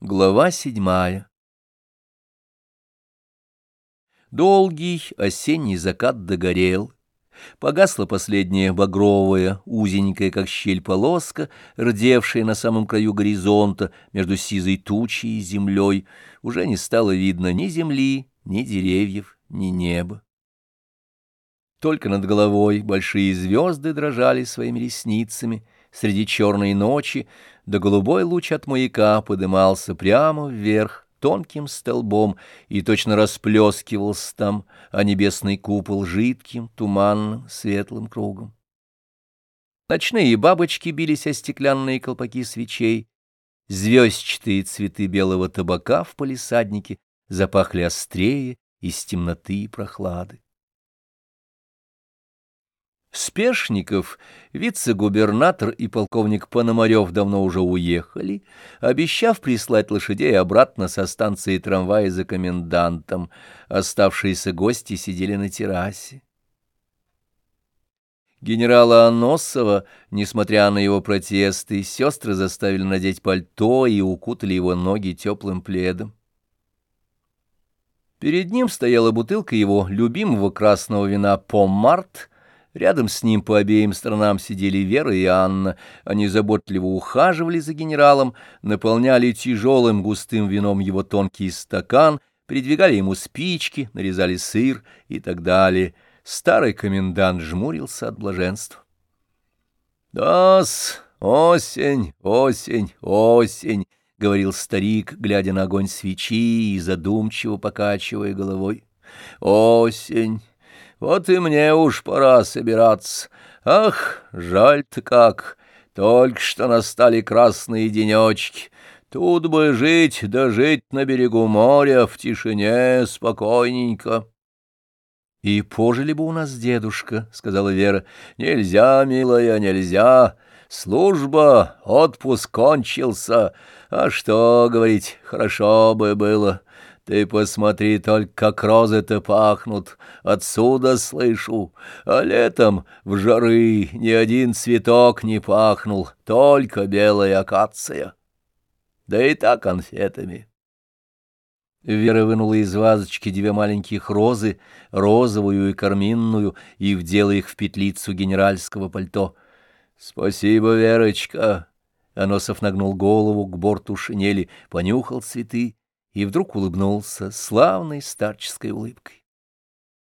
Глава седьмая Долгий осенний закат догорел. Погасла последняя багровая, узенькая, как щель полоска, рдевшая на самом краю горизонта между сизой тучей и землей. Уже не стало видно ни земли, ни деревьев, ни неба. Только над головой большие звезды дрожали своими ресницами среди черной ночи, да голубой луч от маяка подымался прямо вверх тонким столбом и точно расплескивался там, а небесный купол жидким, туманным, светлым кругом. Ночные бабочки бились о стеклянные колпаки свечей, звездчатые цветы белого табака в палисаднике запахли острее из темноты и прохлады. Спешников, вице-губернатор и полковник Пономарев давно уже уехали, обещав прислать лошадей обратно со станции трамвая за комендантом. Оставшиеся гости сидели на террасе. Генерала Аносова, несмотря на его протесты, сестры заставили надеть пальто и укутали его ноги теплым пледом. Перед ним стояла бутылка его любимого красного вина «Помарт», Рядом с ним по обеим сторонам сидели Вера и Анна. Они заботливо ухаживали за генералом, наполняли тяжелым густым вином его тонкий стакан, передвигали ему спички, нарезали сыр и так далее. Старый комендант жмурился от блаженства. «Да-с, осень, осень, осень!» — говорил старик, глядя на огонь свечи и задумчиво покачивая головой. «Осень!» Вот и мне уж пора собираться. Ах, жаль-то как! Только что настали красные денечки. Тут бы жить, да жить на берегу моря, в тишине, спокойненько. — И пожили бы у нас дедушка, — сказала Вера. — Нельзя, милая, нельзя. Служба, отпуск кончился. А что, говорить, хорошо бы было. Ты посмотри только, как розы-то пахнут, отсюда слышу, а летом в жары ни один цветок не пахнул, только белая акация. Да и так конфетами. Вера вынула из вазочки две маленьких розы, розовую и карминную, и вдела их в петлицу генеральского пальто. — Спасибо, Верочка! Аносов нагнул голову к борту шинели, понюхал цветы и вдруг улыбнулся славной старческой улыбкой.